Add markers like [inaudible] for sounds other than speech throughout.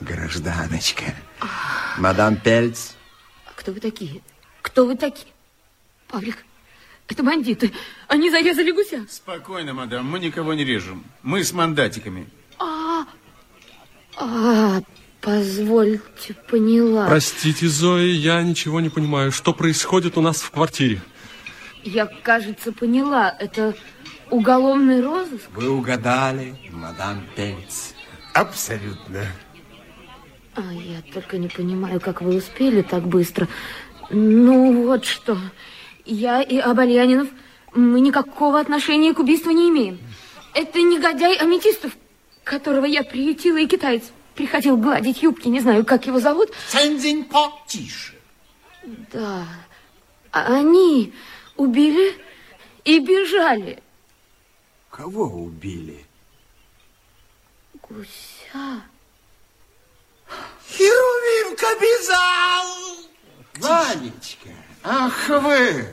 Гражданочка. Мадам Пельц. А кто вы такие? Кто вы такие? Павлик, это бандиты. Они зарезали гуся. Спокойно, мадам, мы никого не режем. Мы с мандатиками. А, а, позвольте, поняла. Простите, Зоя, я ничего не понимаю. Что происходит у нас в квартире? Я, кажется, поняла. Это уголовный розыск? Вы угадали, мадам Пельц. Абсолютно. А я только не понимаю, как вы успели так быстро. Ну, вот что. Я и Абальянинов, мы никакого отношения к убийству не имеем. Это негодяй Аметистов, которого я приютила, и китаец приходил гладить юбки, не знаю, как его зовут. Цензиньпо, тише. Да, а они убили и бежали. Кого убили? Гуся. Херувимка бежал! Ванечка, ах вы!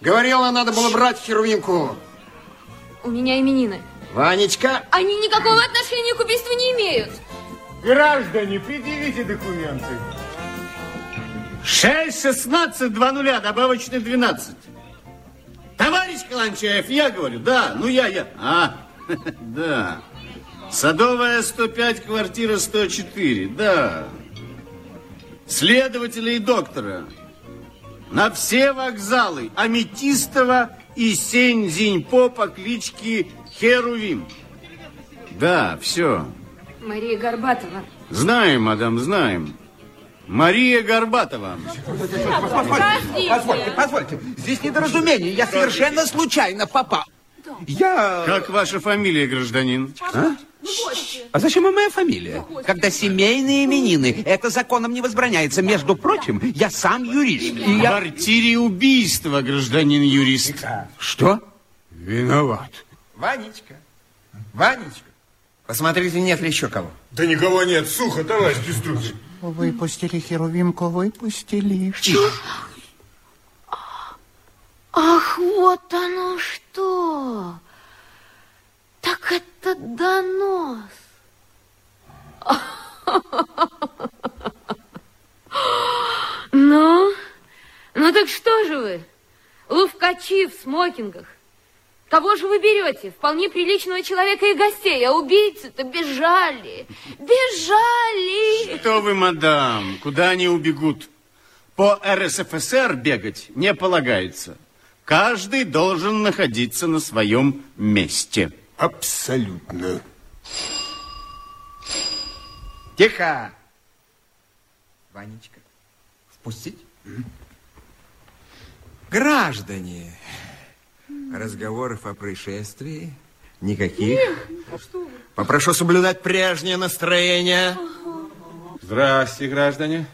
Говорила, надо было брать Херувимку. У меня именины. Ванечка. Они никакого отношения к убийству не имеют. Граждане, предъявите документы. 6, 16, 2 нуля, добавочный 12. Товарищ Каланчаев, я говорю, да, ну я, я. А, [laughs] да. Садовая 105, квартира 104, да. Следователя и доктора. На все вокзалы Аметистова и Сень-Зиньпо по кличке Херувим. Да, все. Мария Горбатова. Знаем, мадам, знаем. Мария Горбатова. Позвольте, позвольте. Здесь недоразумение. Я совершенно случайно попал. Я... Как ваша фамилия, гражданин? А? А зачем вам моя фамилия? Когда семейные именины, это законом не возбраняется. Между прочим, я сам юрист. В И я... квартире убийства, гражданин юрист. Что? Виноват. Ванечка, Ванечка, посмотрите, нет ли еще кого. Да никого нет, сухо, товарищ деструкторы. Выпустили Херувимку, выпустили. Ах, вот оно что! Так это донос. Ну, ну так что же вы, ловкачи в смокингах? Кого же вы берете? Вполне приличного человека и гостей, а убийцы-то бежали, бежали. Что вы, мадам, куда они убегут? По РСФСР бегать не полагается. Каждый должен находиться на своем месте. Абсолютно. Тихо! Ванечка, впустить? Граждане, разговоров о происшествии никаких. Попрошу соблюдать прежнее настроение. Здрасте, граждане.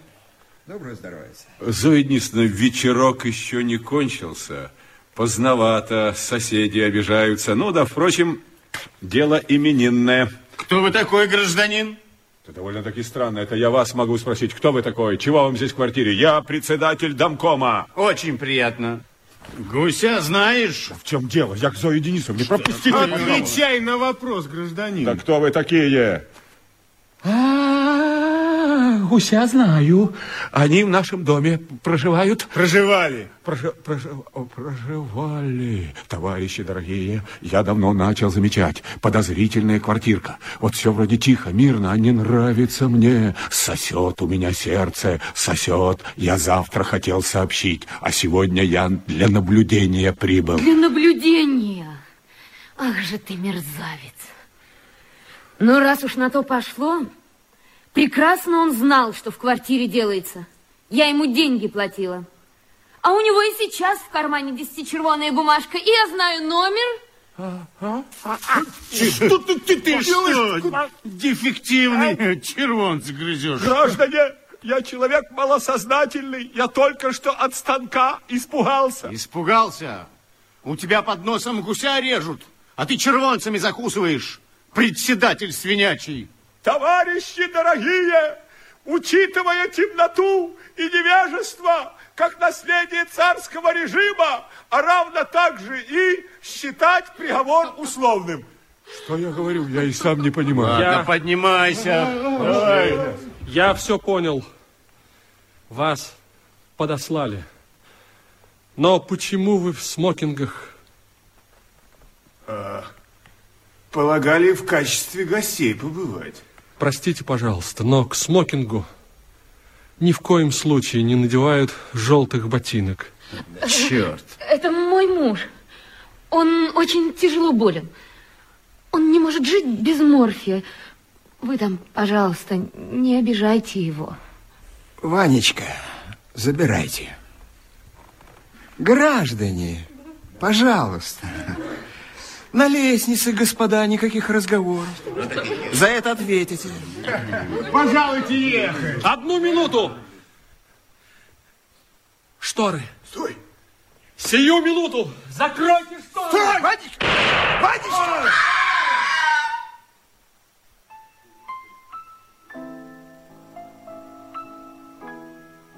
Доброе здоровье. Зоя Денисовна, вечерок еще не кончился. Поздновато, соседи обижаются. Ну да, впрочем, дело именинное. Кто вы такой, гражданин? Это довольно-таки странно. Это я вас могу спросить, кто вы такой? Чего вам здесь в квартире? Я председатель домкома. Очень приятно. Гуся знаешь? В чем дело? Я к Зое Денисовне. Пропустите. Отвечай на вопрос, гражданин. Да кто вы такие? Гуся знаю. Они в нашем доме проживают. Проживали. Прожи- прожи- проживали. Товарищи дорогие, я давно начал замечать. Подозрительная квартирка. Вот все вроде тихо, мирно, а не нравится мне. Сосет у меня сердце, сосет. Я завтра хотел сообщить, а сегодня я для наблюдения прибыл. Для наблюдения. Ах же ты мерзавец. Ну, раз уж на то пошло, прекрасно он знал, что в квартире делается. Я ему деньги платила. А у него и сейчас в кармане десятичервоная бумажка, и я знаю номер. Что ты, ты, ты что, дефективный червонцы грызешь? Граждане, я человек малосознательный. Я только что от станка испугался. Испугался? У тебя под носом гуся режут, а ты червонцами закусываешь, председатель свинячий. Товарищи дорогие, учитывая темноту и невежество, как наследие царского режима, а равно также и считать приговор условным. Что я говорю, я и сам не понимаю. Ладно, поднимайся. Давай. Я все понял. Вас подослали. Но почему вы в смокингах? Полагали в качестве гостей побывать. Простите, пожалуйста, но к смокингу ни в коем случае не надевают желтых ботинок. Черт. Это мой муж. Он очень тяжело болен. Он не может жить без морфия. Вы там, пожалуйста, не обижайте его. Ванечка, забирайте. Граждане, пожалуйста. На лестнице, господа, никаких разговоров. За это ответите. Пожалуйте ехать. Одну минуту! Шторы. Стой. Сию минуту! Закройте шторы! Стой! Ванечка! Ванечка!